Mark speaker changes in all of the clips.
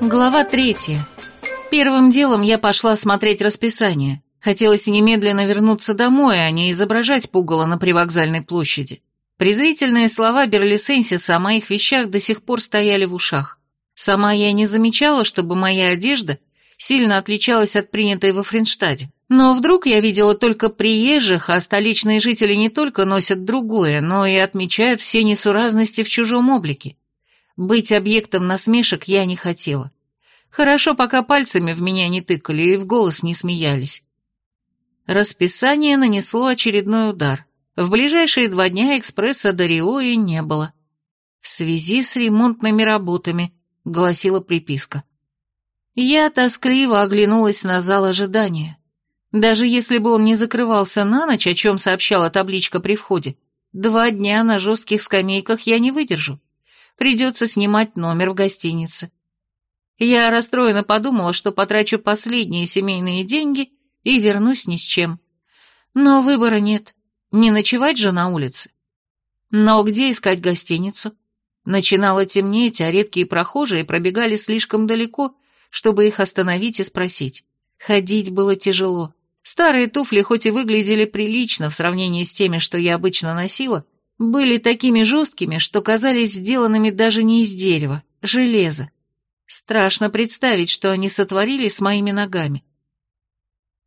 Speaker 1: Глава третья. Первым делом я пошла смотреть расписание. Хотелось немедленно вернуться домой, а не изображать пугало на привокзальной площади. Презрительные слова Берлисенсиса о моих вещах до сих пор стояли в ушах. Сама я не замечала, чтобы моя одежда сильно отличалась от принятой во Френштаде. Но вдруг я видела только приезжих, а столичные жители не только носят другое, но и отмечают все несуразности в чужом облике. Быть объектом насмешек я не хотела. Хорошо, пока пальцами в меня не тыкали и в голос не смеялись. Расписание нанесло очередной удар. В ближайшие два дня экспресса до Рио и не было. В связи с ремонтными работами, гласила приписка. Я тоскливо оглянулась на зал ожидания. Даже если бы он не закрывался на ночь, о чем сообщала табличка при входе, два дня на жестких скамейках я не выдержу. Придется снимать номер в гостинице. Я расстроенно подумала, что потрачу последние семейные деньги и вернусь ни с чем. Но выбора нет. Не ночевать же на улице. Но где искать гостиницу? Начинало темнеть, а редкие прохожие пробегали слишком далеко, чтобы их остановить и спросить. Ходить было тяжело. Старые туфли, хоть и выглядели прилично в сравнении с теми, что я обычно носила, были такими жесткими, что казались сделанными даже не из дерева, железа. Страшно представить, что они сотворили с моими ногами.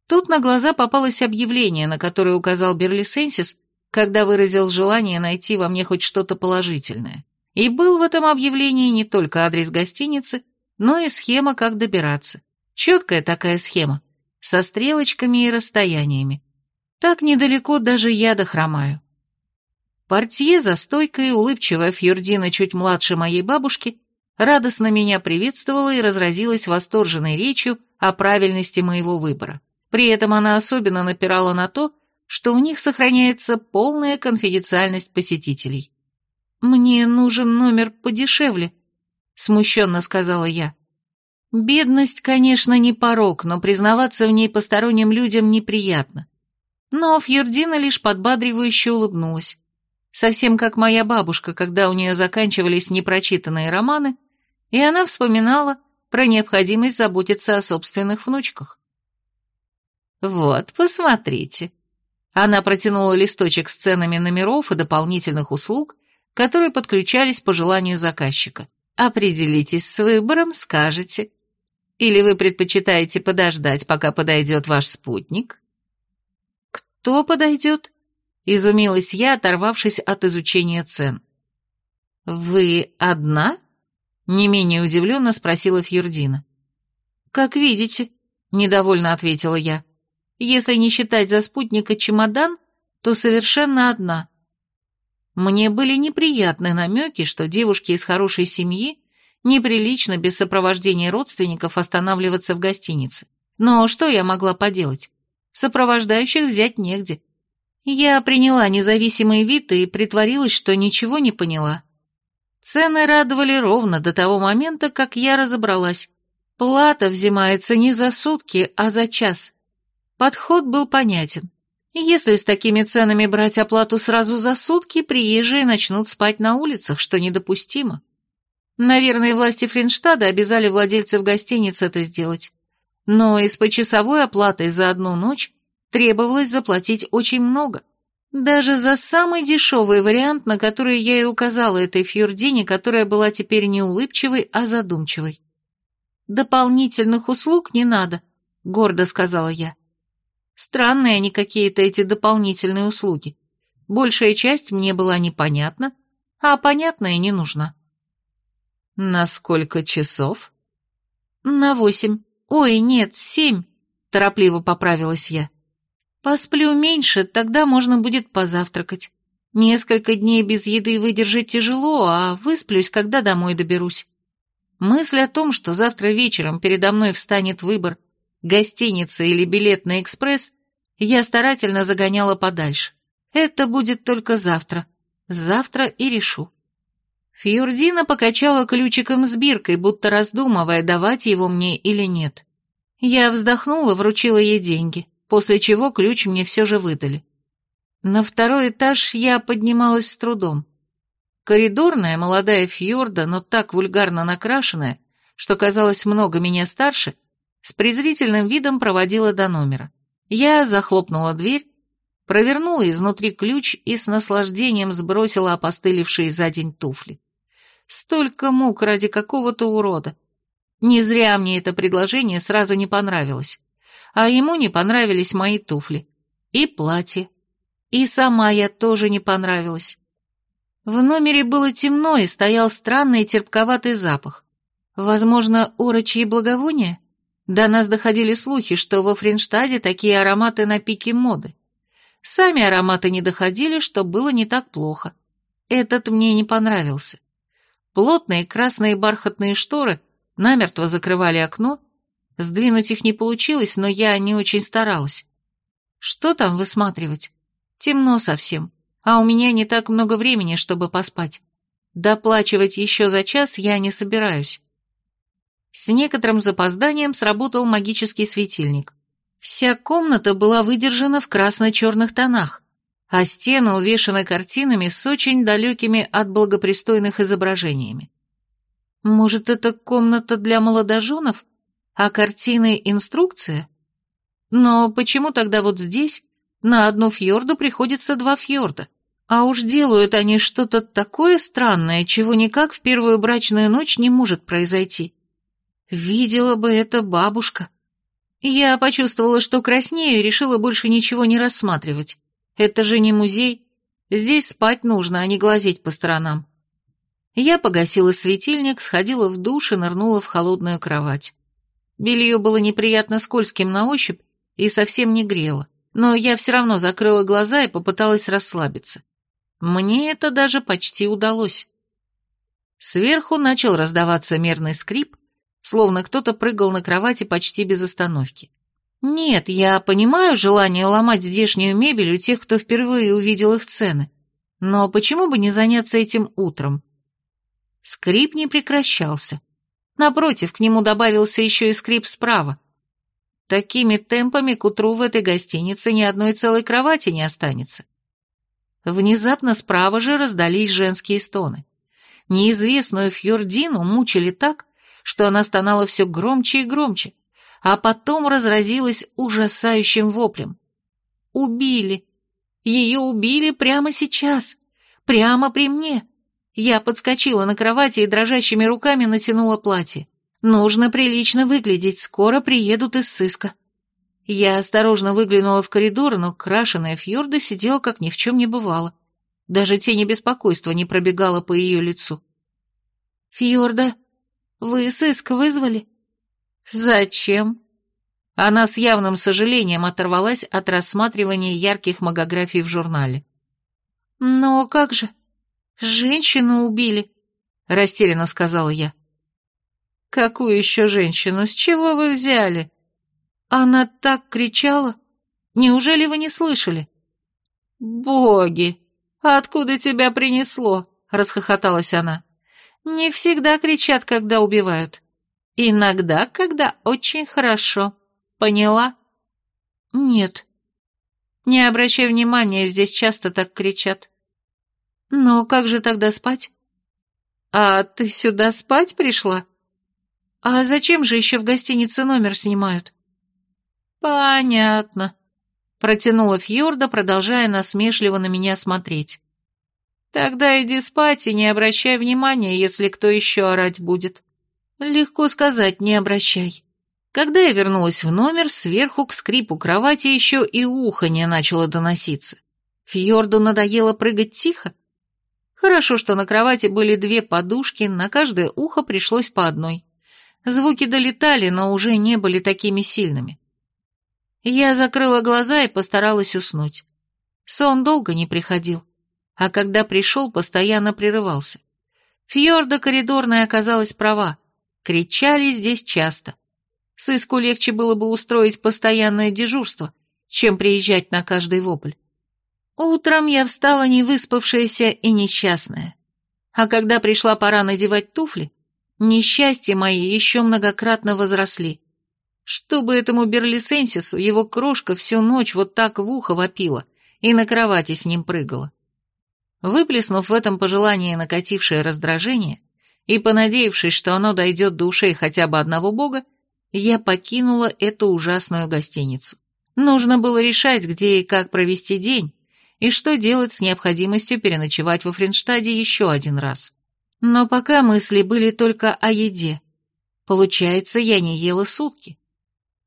Speaker 1: Тут на глаза попалось объявление, на которое указал Берлисенсис, когда выразил желание найти во мне хоть что-то положительное. И был в этом объявлении не только адрес гостиницы, но и схема, как добираться. Четкая такая схема, со стрелочками и расстояниями. Так недалеко даже я дохромаю. Портье за стойкой, улыбчивая Фьюрдина чуть младше моей бабушки, радостно меня приветствовала и разразилась восторженной речью о правильности моего выбора. При этом она особенно напирала на то, что у них сохраняется полная конфиденциальность посетителей. «Мне нужен номер подешевле», — смущенно сказала я. Бедность, конечно, не порог, но признаваться в ней посторонним людям неприятно. Но Фьюрдина лишь подбадривающе улыбнулась. Совсем как моя бабушка, когда у нее заканчивались непрочитанные романы, и она вспоминала про необходимость заботиться о собственных внучках. «Вот, посмотрите». Она протянула листочек с ценами номеров и дополнительных услуг, которые подключались по желанию заказчика. «Определитесь с выбором, скажете. Или вы предпочитаете подождать, пока подойдет ваш спутник?» «Кто подойдет?» — изумилась я, оторвавшись от изучения цен. «Вы одна?» Не менее удивленно спросила Фьюрдина. «Как видите», — недовольно ответила я. «Если не считать за спутника чемодан, то совершенно одна». Мне были неприятны намеки, что девушке из хорошей семьи неприлично без сопровождения родственников останавливаться в гостинице. Но что я могла поделать? Сопровождающих взять негде. Я приняла независимый вид и притворилась, что ничего не поняла. Цены радовали ровно до того момента, как я разобралась. Плата взимается не за сутки, а за час. Подход был понятен. Если с такими ценами брать оплату сразу за сутки, приезжие начнут спать на улицах, что недопустимо. Наверное, власти Фринштада обязали владельцев гостиниц это сделать. Но и с почасовой оплатой за одну ночь требовалось заплатить очень много. Даже за самый дешевый вариант, на который я и указала этой Фьюрдине, которая была теперь не улыбчивой, а задумчивой. «Дополнительных услуг не надо», — гордо сказала я. Странные они какие-то эти дополнительные услуги. Большая часть мне была непонятна, а понятная не нужна. «На сколько часов?» «На восемь. Ой, нет, семь», — торопливо поправилась я. Посплю меньше, тогда можно будет позавтракать. Несколько дней без еды выдержать тяжело, а высплюсь, когда домой доберусь. Мысль о том, что завтра вечером передо мной встанет выбор гостиница или билет на экспресс, я старательно загоняла подальше. Это будет только завтра. Завтра и решу. Фьюрдина покачала ключиком с биркой, будто раздумывая, давать его мне или нет. Я вздохнула, вручила ей деньги, после чего ключ мне все же выдали. На второй этаж я поднималась с трудом. Коридорная, молодая фьорда, но так вульгарно накрашенная, что казалось много меня старше, с презрительным видом проводила до номера. Я захлопнула дверь, провернула изнутри ключ и с наслаждением сбросила опостылевшие за день туфли. Столько мук ради какого-то урода. Не зря мне это предложение сразу не понравилось. А ему не понравились мои туфли. И платье. И сама я тоже не понравилась. В номере было темно и стоял странный терпковатый запах. Возможно, орочьи благовония? До нас доходили слухи, что во Фринштаде такие ароматы на пике моды. Сами ароматы не доходили, что было не так плохо. Этот мне не понравился. Плотные красные бархатные шторы намертво закрывали окно. Сдвинуть их не получилось, но я не очень старалась. Что там высматривать? Темно совсем а у меня не так много времени, чтобы поспать. Доплачивать еще за час я не собираюсь. С некоторым запозданием сработал магический светильник. Вся комната была выдержана в красно-черных тонах, а стены увешаны картинами с очень далекими от благопристойных изображениями. Может, это комната для молодоженов, а картины — инструкция? Но почему тогда вот здесь на одну фьорду приходится два фьорда? А уж делают они что-то такое странное, чего никак в первую брачную ночь не может произойти. Видела бы это бабушка. Я почувствовала, что краснею, и решила больше ничего не рассматривать. Это же не музей. Здесь спать нужно, а не глазеть по сторонам. Я погасила светильник, сходила в душ и нырнула в холодную кровать. Белье было неприятно скользким на ощупь и совсем не грело, но я все равно закрыла глаза и попыталась расслабиться. Мне это даже почти удалось. Сверху начал раздаваться мерный скрип, словно кто-то прыгал на кровати почти без остановки. Нет, я понимаю желание ломать здешнюю мебель у тех, кто впервые увидел их цены. Но почему бы не заняться этим утром? Скрип не прекращался. Напротив, к нему добавился еще и скрип справа. Такими темпами к утру в этой гостинице ни одной целой кровати не останется. Внезапно справа же раздались женские стоны. Неизвестную Фьордину мучили так, что она стонала все громче и громче, а потом разразилась ужасающим воплем. «Убили! Ее убили прямо сейчас! Прямо при мне!» Я подскочила на кровати и дрожащими руками натянула платье. «Нужно прилично выглядеть, скоро приедут из сыска». Я осторожно выглянула в коридор, но крашеная Фьорда сидела, как ни в чем не бывало. Даже тени беспокойства не пробегала по ее лицу. «Фьорда, вы сыск вызвали?» «Зачем?» Она с явным сожалением оторвалась от рассматривания ярких магографий в журнале. «Но как же? Женщину убили», — растерянно сказала я. «Какую еще женщину? С чего вы взяли?» Она так кричала. Неужели вы не слышали? Боги, откуда тебя принесло? Расхохоталась она. Не всегда кричат, когда убивают. Иногда, когда очень хорошо. Поняла? Нет. Не обращай внимания, здесь часто так кричат. Но как же тогда спать? А ты сюда спать пришла? А зачем же еще в гостинице номер снимают? «Понятно», — протянула Фьорда, продолжая насмешливо на меня смотреть. «Тогда иди спать и не обращай внимания, если кто еще орать будет». «Легко сказать, не обращай». Когда я вернулась в номер, сверху к скрипу кровати еще и уханье начало доноситься. Фьорду надоело прыгать тихо. Хорошо, что на кровати были две подушки, на каждое ухо пришлось по одной. Звуки долетали, но уже не были такими сильными. Я закрыла глаза и постаралась уснуть. Сон долго не приходил, а когда пришел, постоянно прерывался. Фьорда коридорная оказалась права. Кричали здесь часто. Сыску легче было бы устроить постоянное дежурство, чем приезжать на каждый вопль. Утром я встала невыспавшаяся и несчастная. А когда пришла пора надевать туфли, несчастья мои еще многократно возросли. Чтобы этому Берлисенсису его крошка всю ночь вот так в ухо вопила и на кровати с ним прыгала. Выплеснув в этом пожелание накатившее раздражение и понадеявшись, что оно дойдет до ушей хотя бы одного бога, я покинула эту ужасную гостиницу. Нужно было решать, где и как провести день, и что делать с необходимостью переночевать во Френштаде еще один раз. Но пока мысли были только о еде. Получается, я не ела сутки.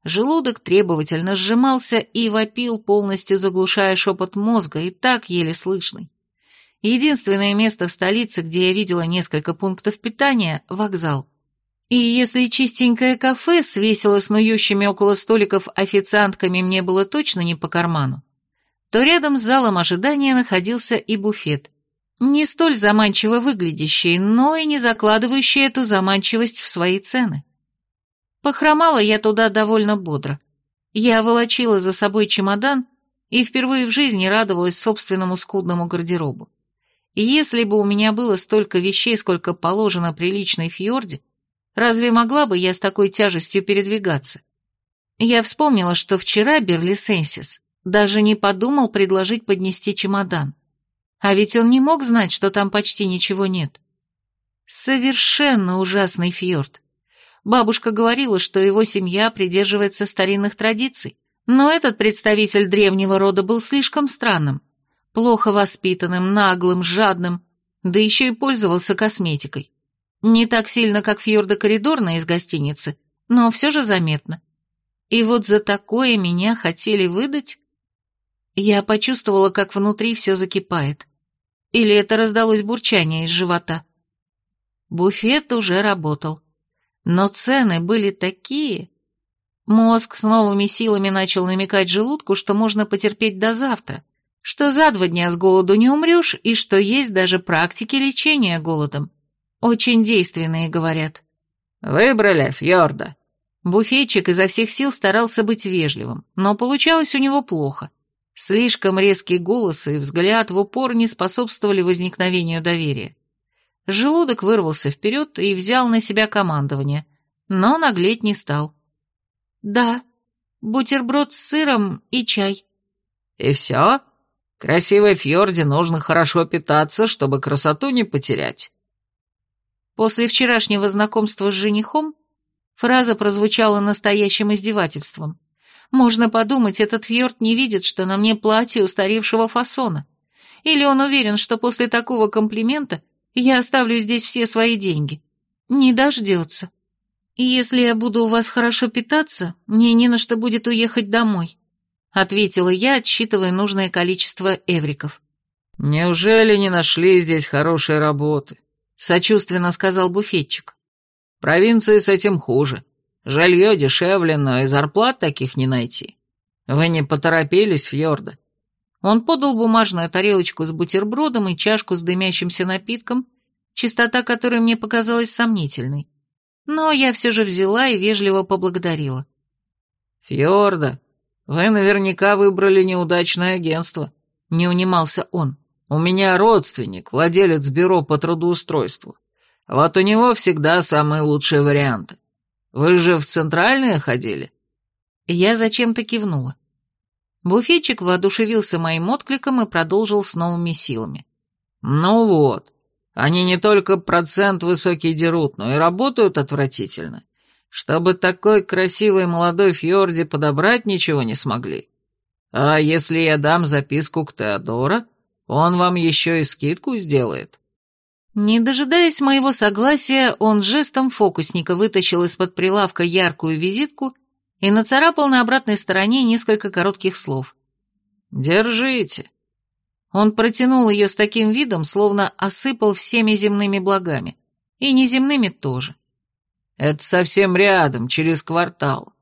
Speaker 1: Желудок требовательно сжимался и вопил, полностью заглушая шепот мозга, и так еле слышный. Единственное место в столице, где я видела несколько пунктов питания – вокзал. И если чистенькое кафе с весело снующими около столиков официантками мне было точно не по карману, то рядом с залом ожидания находился и буфет. Не столь заманчиво выглядящий, но и не закладывающий эту заманчивость в свои цены. Похромала я туда довольно бодро. Я волочила за собой чемодан и впервые в жизни радовалась собственному скудному гардеробу. Если бы у меня было столько вещей, сколько положено приличной фьорде, Разве могла бы я с такой тяжестью передвигаться? Я вспомнила, что вчера Берлисенсис даже не подумал предложить поднести чемодан. А ведь он не мог знать, что там почти ничего нет. Совершенно ужасный фьорд. Бабушка говорила, что его семья придерживается старинных традиций, но этот представитель древнего рода был слишком странным, плохо воспитанным, наглым, жадным, да еще и пользовался косметикой. Не так сильно, как Фьорда коридорная из гостиницы, но все же заметно. И вот за такое меня хотели выдать? Я почувствовала, как внутри все закипает. Или это раздалось бурчание из живота? Буфет уже работал. Но цены были такие... Мозг с новыми силами начал намекать желудку, что можно потерпеть до завтра, что за два дня с голоду не умрешь и что есть даже практики лечения голодом. Очень действенные, говорят.
Speaker 2: Выбрали, Фьорда.
Speaker 1: Буфетчик изо всех сил старался быть вежливым, но получалось у него плохо. Слишком резкий голос и взгляд в упор не способствовали возникновению доверия. Желудок вырвался вперед и взял на себя командование, но наглеть не стал. «Да, бутерброд с сыром и чай».
Speaker 2: «И все? Красивой фьорде нужно хорошо питаться, чтобы красоту не потерять».
Speaker 1: После вчерашнего знакомства с женихом фраза прозвучала настоящим издевательством. Можно подумать, этот фьорд не видит, что на мне платье устаревшего фасона. Или он уверен, что после такого комплимента я оставлю здесь все свои деньги. Не дождется. если я буду у вас хорошо питаться, мне не на что будет уехать домой, ответила я, отсчитывая нужное количество эвриков.
Speaker 2: Неужели не нашли здесь хорошей работы?
Speaker 1: сочувственно сказал буфетчик.
Speaker 2: Провинции с этим хуже. Жилье дешевле, но и зарплат таких не найти. Вы не поторопились, Фьорда?»
Speaker 1: Он подал бумажную тарелочку с бутербродом и чашку с дымящимся напитком, чистота которой мне показалась сомнительной. Но я все же взяла и вежливо поблагодарила.
Speaker 2: «Фьорда, вы наверняка выбрали неудачное агентство», — не унимался он. У меня родственник, владелец бюро по трудоустройству. Вот у него всегда самые лучшие варианты. Вы же в центральное ходили?»
Speaker 1: Я зачем-то кивнула. Буфетчик воодушевился моим откликом и продолжил с новыми силами.
Speaker 2: «Ну вот, они не только процент высокий дерут, но и работают отвратительно. Чтобы такой красивой молодой Фьорде подобрать ничего не смогли. А если я дам записку к Теодора, он вам еще и скидку сделает».
Speaker 1: Не дожидаясь моего согласия, он жестом фокусника вытащил из-под прилавка яркую визитку и нацарапал на обратной стороне несколько коротких слов.
Speaker 2: «Держите».
Speaker 1: Он протянул ее с таким видом, словно осыпал всеми земными благами. И неземными тоже.
Speaker 2: «Это совсем рядом, через квартал.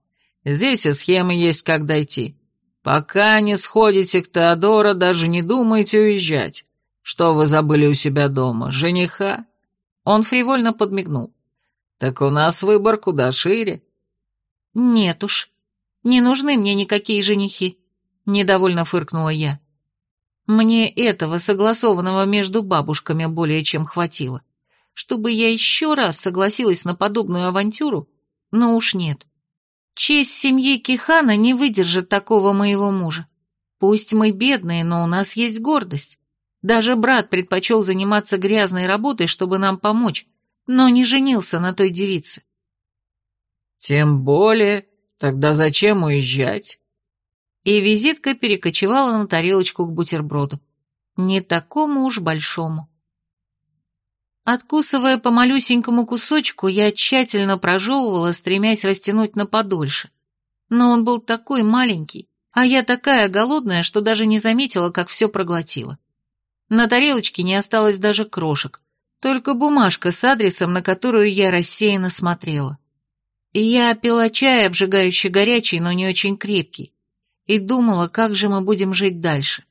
Speaker 2: Здесь и схемы есть, как дойти. Пока не сходите к Теодора, даже не думайте уезжать. Что вы забыли у себя дома? Жениха?»
Speaker 1: Он фривольно подмигнул.
Speaker 2: «Так у нас выбор куда шире».
Speaker 1: «Нет уж, не нужны мне никакие женихи», — недовольно фыркнула я. «Мне этого, согласованного между бабушками, более чем хватило. Чтобы я еще раз согласилась на подобную авантюру, но уж нет. Честь семьи Кихана не выдержит такого моего мужа. Пусть мы бедные, но у нас есть гордость. Даже брат предпочел заниматься грязной работой, чтобы нам помочь, но не женился на той девице.
Speaker 2: Тем более, тогда зачем уезжать?
Speaker 1: И визитка перекочевала на тарелочку к бутерброду. Не такому уж большому. Откусывая по малюсенькому кусочку, я тщательно прожевывала, стремясь растянуть на подольше. Но он был такой маленький, а я такая голодная, что даже не заметила, как все проглотила. На тарелочке не осталось даже крошек, только бумажка с адресом, на которую я рассеянно смотрела. И я пила чай, обжигающий горячий, но не очень крепкий, и думала, как же мы будем жить дальше.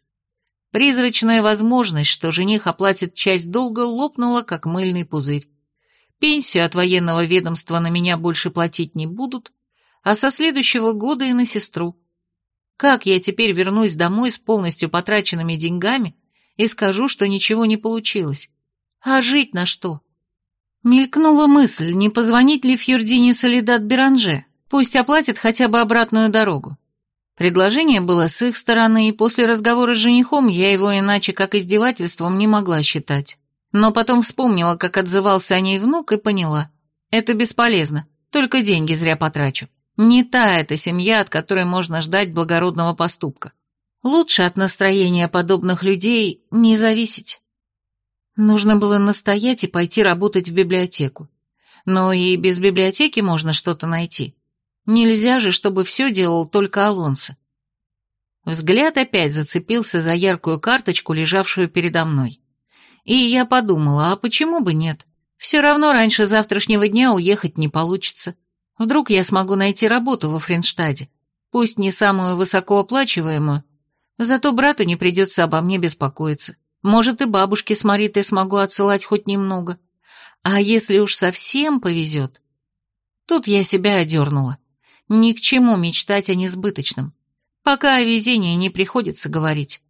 Speaker 1: Призрачная возможность, что жених оплатит часть долга, лопнула, как мыльный пузырь. Пенсию от военного ведомства на меня больше платить не будут, а со следующего года и на сестру. Как я теперь вернусь домой с полностью потраченными деньгами и скажу, что ничего не получилось? А жить на что? Мелькнула мысль, не позвонить ли Фьюрдине Солидат Беранже, пусть оплатит хотя бы обратную дорогу. Предложение было с их стороны, и после разговора с женихом я его иначе как издевательством не могла считать. Но потом вспомнила, как отзывался о ней внук, и поняла. Это бесполезно, только деньги зря потрачу. Не та эта семья, от которой можно ждать благородного поступка. Лучше от настроения подобных людей не зависеть. Нужно было настоять и пойти работать в библиотеку. Но и без библиотеки можно что-то найти. Нельзя же, чтобы все делал только Алонсо. Взгляд опять зацепился за яркую карточку, лежавшую передо мной. И я подумала, а почему бы нет? Все равно раньше завтрашнего дня уехать не получится. Вдруг я смогу найти работу во Френштаде, пусть не самую высокооплачиваемую, зато брату не придется обо мне беспокоиться. Может, и бабушке с Маритой смогу отсылать хоть немного. А если уж совсем повезет? Тут я себя одернула. Ни к чему мечтать о несбыточном. Пока о везении не приходится говорить.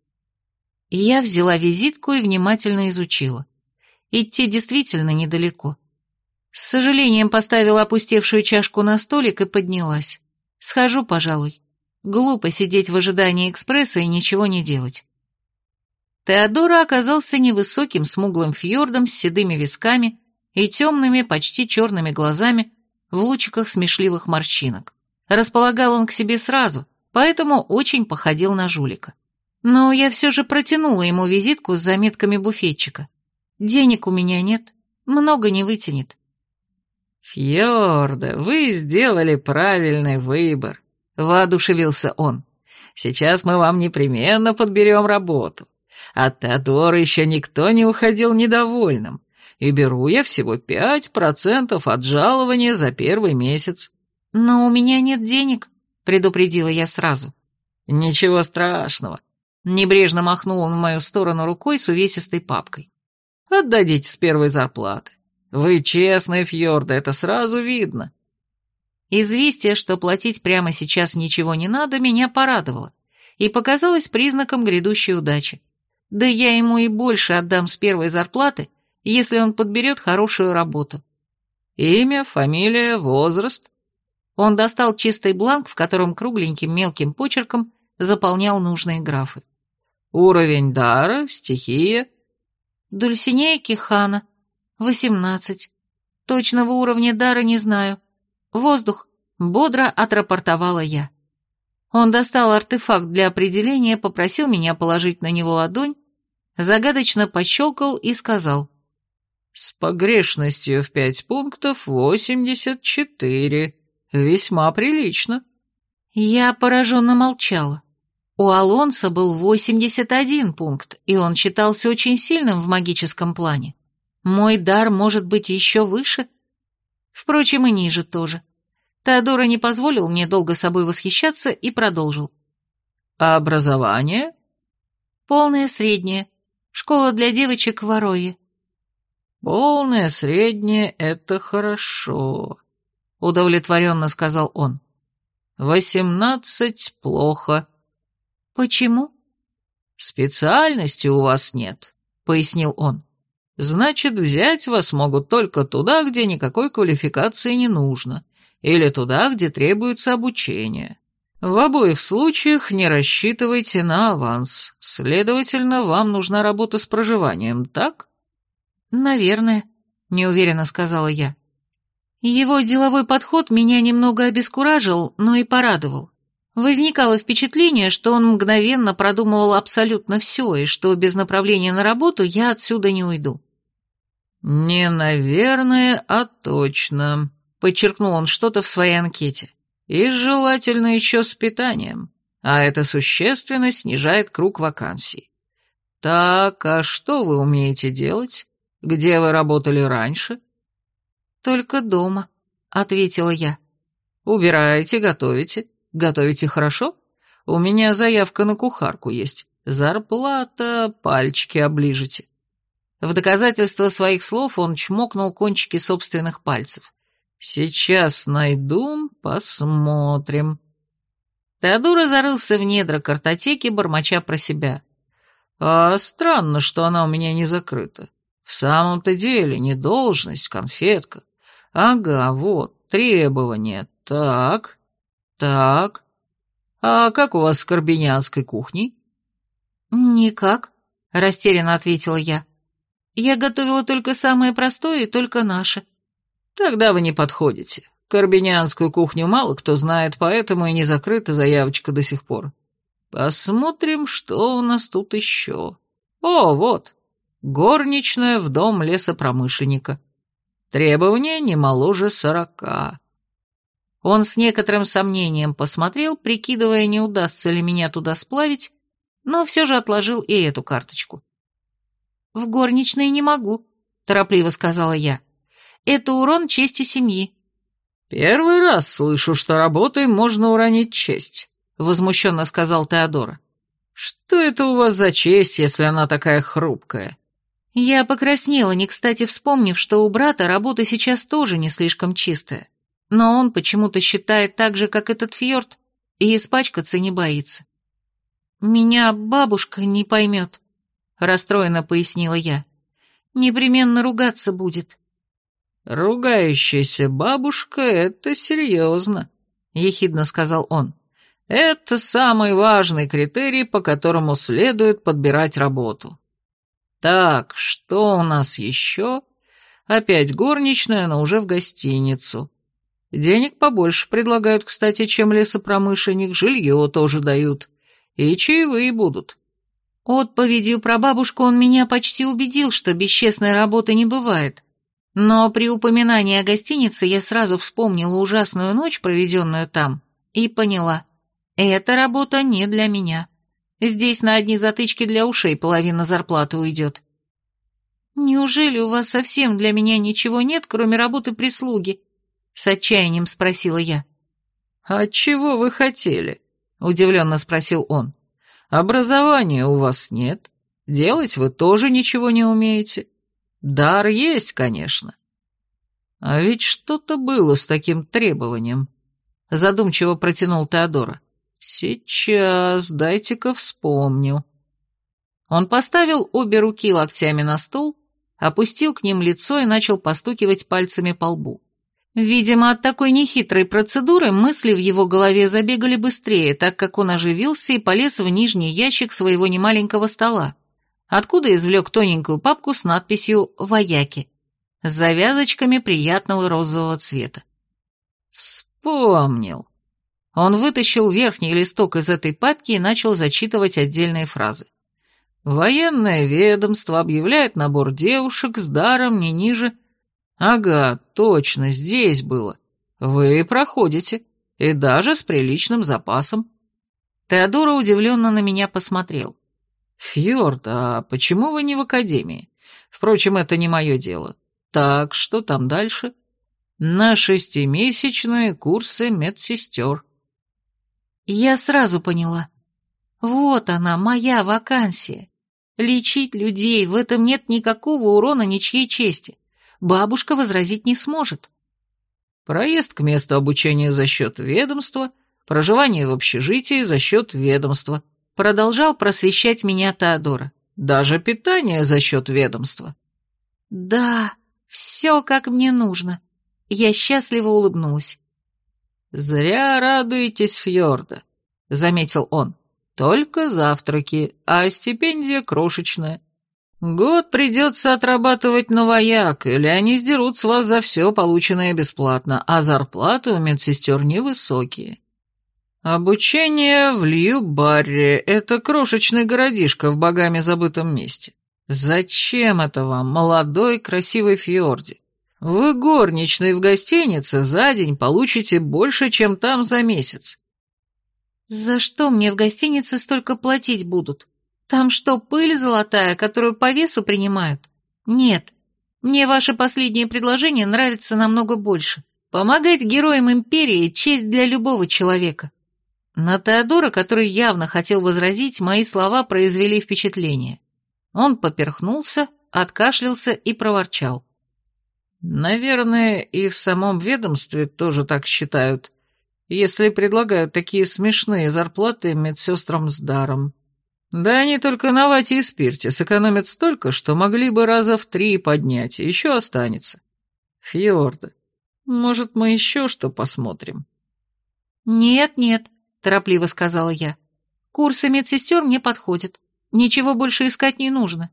Speaker 1: Я взяла визитку и внимательно изучила. Идти действительно недалеко. С сожалением поставила опустевшую чашку на столик и поднялась. Схожу, пожалуй. Глупо сидеть в ожидании экспресса и ничего не делать. Теодора оказался невысоким смуглым фьордом с седыми висками и темными, почти черными глазами в лучиках смешливых морщинок. Располагал он к себе сразу, поэтому очень походил на жулика. Но я все же протянула ему визитку с заметками буфетчика. Денег у меня нет, много не вытянет.
Speaker 2: «Фьорда, вы сделали правильный выбор», — воодушевился он. «Сейчас мы вам непременно подберем работу. От Теодора еще никто не уходил недовольным, и беру я всего пять процентов от жалования за первый месяц.
Speaker 1: «Но у меня нет денег», — предупредила я сразу.
Speaker 2: «Ничего страшного», — небрежно махнул он в мою сторону рукой с увесистой папкой. «Отдадите с первой зарплаты. Вы честный, Фьорда, это сразу видно».
Speaker 1: Известие, что платить прямо сейчас ничего не надо, меня порадовало и показалось признаком грядущей удачи. Да я ему и больше отдам с первой зарплаты, если он подберет хорошую работу.
Speaker 2: Имя, фамилия, возраст?
Speaker 1: Он достал чистый бланк, в котором кругленьким мелким почерком заполнял нужные графы.
Speaker 2: Уровень дара, стихия.
Speaker 1: Дульсинея Кихана, восемнадцать. Точного уровня дара не знаю. Воздух, бодро отрапортовала я. Он достал артефакт для определения, попросил меня положить на него ладонь, загадочно пощелкал и сказал.
Speaker 2: «С погрешностью в пять пунктов восемьдесят четыре». Весьма прилично.
Speaker 1: Я пораженно молчала. У Алонса был 81 пункт, и он считался очень сильным в магическом плане. Мой дар может быть еще выше. Впрочем, и ниже тоже. Теодора не позволил мне долго собой восхищаться и продолжил.
Speaker 2: А образование?
Speaker 1: Полное среднее. Школа для девочек в Воровье.
Speaker 2: Полное среднее — это хорошо удовлетворенно сказал он. «Восемнадцать плохо».
Speaker 1: «Почему?»
Speaker 2: «Специальности у вас нет», — пояснил он. «Значит, взять вас могут только туда, где никакой квалификации не нужно, или туда, где требуется обучение. В обоих случаях не рассчитывайте на аванс. Следовательно, вам нужна работа с проживанием, так?
Speaker 1: Наверное, неуверенно сказала я. Его деловой подход меня немного обескуражил, но и порадовал. Возникало впечатление, что он мгновенно продумывал абсолютно все, и что без направления на работу я отсюда не уйду.
Speaker 2: «Не наверное, а точно», — подчеркнул он что-то в своей анкете. И желательно еще с питанием, а это существенно снижает круг вакансий. Так, а что вы умеете делать? Где вы работали раньше?
Speaker 1: Только дома, ответила я.
Speaker 2: Убираете, готовите. Готовите хорошо? У меня заявка на кухарку есть. Зарплата, пальчики оближете. В доказательство своих слов он чмокнул кончики собственных пальцев. Сейчас найду, посмотрим.
Speaker 1: Теодора зарылся в недра картотеки, бормоча про себя.
Speaker 2: А странно, что она у меня не закрыта. В самом-то деле, не должность, конфетка. Ага, вот, требования. Так, так. А как у вас с карбинянской кухней?
Speaker 1: Никак, растерянно ответила я. Я готовила только самое простое и только наше.
Speaker 2: Тогда вы не подходите. Карбинянскую кухню мало кто знает, поэтому и не закрыта заявочка до сих пор. Посмотрим, что у нас тут еще. О, вот. Горничная в дом лесопромышленника. Требования не моложе сорока.
Speaker 1: Он с некоторым сомнением посмотрел, прикидывая, не удастся ли меня туда сплавить, но все же отложил и эту карточку. «В горничной не могу», — торопливо сказала я. Это урон чести семьи».
Speaker 2: «Первый раз слышу, что работой можно уронить честь», — возмущенно сказал Теодора. «Что это у вас за честь, если она такая хрупкая?»
Speaker 1: Я покраснела, не кстати вспомнив, что у брата работа сейчас тоже не слишком чистая. Но он почему-то считает так же, как этот фьорд, и испачкаться не боится. «Меня бабушка не поймет», — расстроенно пояснила я. «Непременно ругаться будет».
Speaker 2: «Ругающаяся бабушка — это серьезно», — ехидно сказал он. «Это самый важный критерий, по которому следует подбирать работу. Так, что у нас еще? Опять горничная, но уже в гостиницу. Денег побольше предлагают, кстати, чем лесопромышленник, жилье тоже дают. И чаевые будут».
Speaker 1: Отповедью про бабушку он меня почти убедил, что бесчестной работы не бывает. Но при упоминании о гостинице я сразу вспомнила ужасную ночь, проведенную там, и поняла, эта работа не для меня. Здесь на одни затычки для ушей половина зарплаты уйдет. «Неужели у вас совсем для меня ничего нет, кроме работы прислуги?» С отчаянием спросила я.
Speaker 2: «А чего вы хотели?» — удивленно спросил он. «Образования у вас нет, делать вы тоже ничего не умеете. Дар есть, конечно. А ведь что-то было с таким требованием. Задумчиво протянул Теодора. Сейчас, дайте-ка вспомню. Он поставил обе руки локтями на стол, опустил к ним лицо и начал постукивать пальцами по лбу. Видимо, от такой нехитрой процедуры мысли в его голове забегали быстрее, так как он оживился и полез в нижний ящик своего немаленького стола откуда извлек тоненькую папку с надписью «Вояки» с завязочками приятного розового цвета. Вспомнил. Он вытащил верхний листок из этой папки и начал зачитывать отдельные фразы. «Военное ведомство объявляет набор девушек с даром не ниже...» «Ага, точно, здесь было. Вы проходите, и даже с приличным запасом». Теодора удивленно на меня посмотрел. «Фьорд, а почему вы не в академии? Впрочем, это не мое дело. Так, что там дальше?» «На шестимесячные курсы медсестер».
Speaker 1: Я сразу поняла. Вот она, моя вакансия. Лечить людей, в этом нет никакого урона ничьей чести. Бабушка возразить не сможет.
Speaker 2: Проезд к месту обучения за счет ведомства, проживание в общежитии за счет ведомства,
Speaker 1: Продолжал просвещать меня Теодора.
Speaker 2: Даже питание за счет ведомства.
Speaker 1: Да, все как мне нужно. Я счастливо улыбнулась.
Speaker 2: «Зря радуетесь фьорда», — заметил он. «Только завтраки, а стипендия крошечная. Год придется отрабатывать на вояк, или они сдерут с вас за все полученное бесплатно, а зарплаты у медсестер невысокие. Обучение в Лью-Барре — это крошечный городишко в богами забытом месте. Зачем это вам, молодой красивый фьорде? Вы горничной в гостинице за день получите больше, чем там за месяц.
Speaker 1: За что мне в гостинице столько платить будут? Там что, пыль золотая, которую по весу принимают? Нет. Мне ваше последнее предложение нравится намного больше. Помогать героям Империи – честь для любого человека. На Теодора, который явно хотел возразить, мои слова произвели впечатление. Он поперхнулся, откашлялся и проворчал.
Speaker 2: «Наверное, и в самом ведомстве тоже так считают, если предлагают такие смешные зарплаты медсестрам с даром. Да они только на вате и спирте сэкономят столько, что могли бы раза в три поднять, и еще останется. Фьорда, может, мы еще что посмотрим?»
Speaker 1: «Нет-нет», торопливо сказала я. «Курсы медсестер мне подходят. Ничего больше искать не нужно.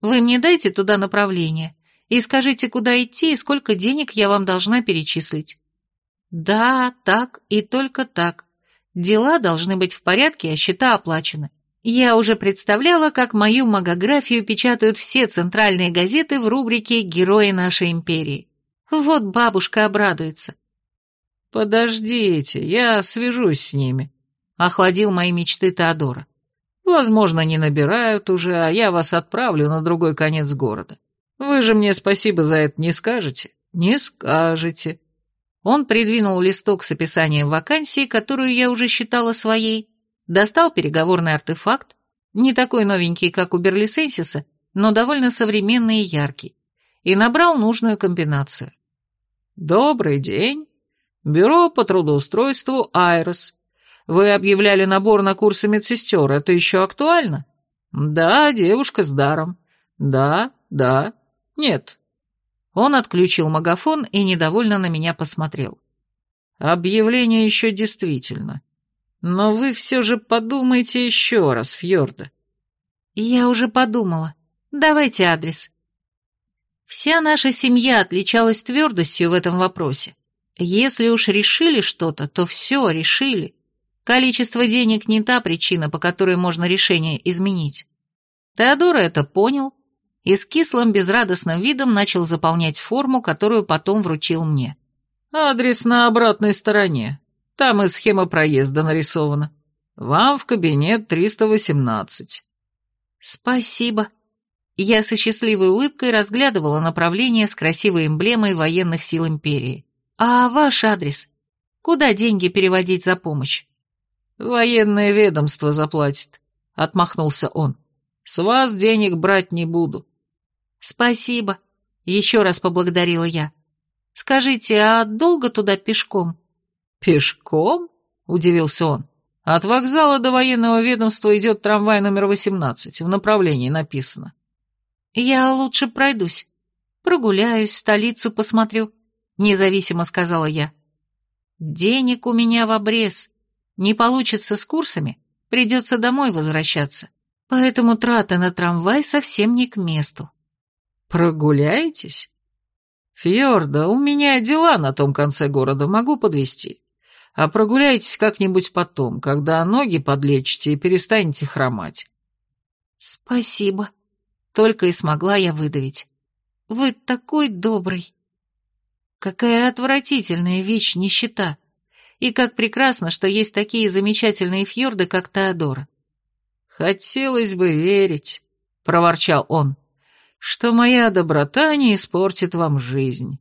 Speaker 1: Вы мне дайте туда направление и скажите, куда идти и сколько денег я вам должна перечислить. Да, так и только так. Дела должны быть в порядке, а счета оплачены. Я уже представляла, как мою магографию печатают все центральные газеты в рубрике «Герои нашей империи». Вот бабушка обрадуется.
Speaker 2: «Подождите, я свяжусь с ними», — охладил мои мечты Теодора. «Возможно, не набирают уже, а я вас отправлю на другой конец города. Вы же мне спасибо за это не скажете?» «Не скажете».
Speaker 1: Он придвинул листок с описанием вакансии, которую я уже считала своей, достал переговорный артефакт, не такой новенький, как у Берлисенсиса, но довольно современный и яркий, и набрал нужную комбинацию.
Speaker 2: «Добрый день. Бюро по трудоустройству «Айрос». Вы объявляли набор на курсы медсестер. Это еще актуально? Да, девушка с даром. Да, да. Нет.
Speaker 1: Он отключил магафон и недовольно на меня посмотрел.
Speaker 2: Объявление еще действительно. Но вы все же подумайте еще раз, Фьорда.
Speaker 1: Я уже подумала. Давайте адрес. Вся наша семья отличалась твердостью в этом вопросе. Если уж решили что-то, то все решили. Количество денег не та причина, по которой можно решение изменить. Теодора это понял и с кислым безрадостным видом начал заполнять форму, которую потом вручил мне.
Speaker 2: «Адрес на обратной стороне. Там и схема проезда нарисована. Вам в кабинет 318».
Speaker 1: «Спасибо». Я со счастливой улыбкой разглядывала направление с красивой эмблемой военных сил Империи. «А ваш адрес? Куда деньги переводить за помощь?»
Speaker 2: «Военное ведомство заплатит», — отмахнулся он. «С вас денег брать не буду».
Speaker 1: «Спасибо», — еще раз поблагодарила я. «Скажите, а долго туда пешком?»
Speaker 2: «Пешком?» — удивился он. «От вокзала до военного ведомства идет трамвай номер 18, в направлении написано».
Speaker 1: «Я лучше пройдусь. Прогуляюсь, столицу посмотрю независимо сказала я. Денег у меня в обрез. Не получится с курсами, придется домой возвращаться. Поэтому траты на трамвай совсем не к месту.
Speaker 2: Прогуляетесь? Фьорда, у меня дела на том конце города, могу подвести. А прогуляйтесь как-нибудь потом, когда ноги подлечите и перестанете хромать.
Speaker 1: Спасибо. Только и смогла я выдавить. Вы такой добрый. Какая отвратительная вещь нищета. И как прекрасно, что есть такие замечательные фьорды, как Теодора.
Speaker 2: «Хотелось бы верить», — проворчал он, — «что моя доброта не испортит вам жизнь.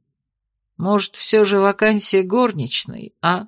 Speaker 2: Может, все же вакансия горничной, а?»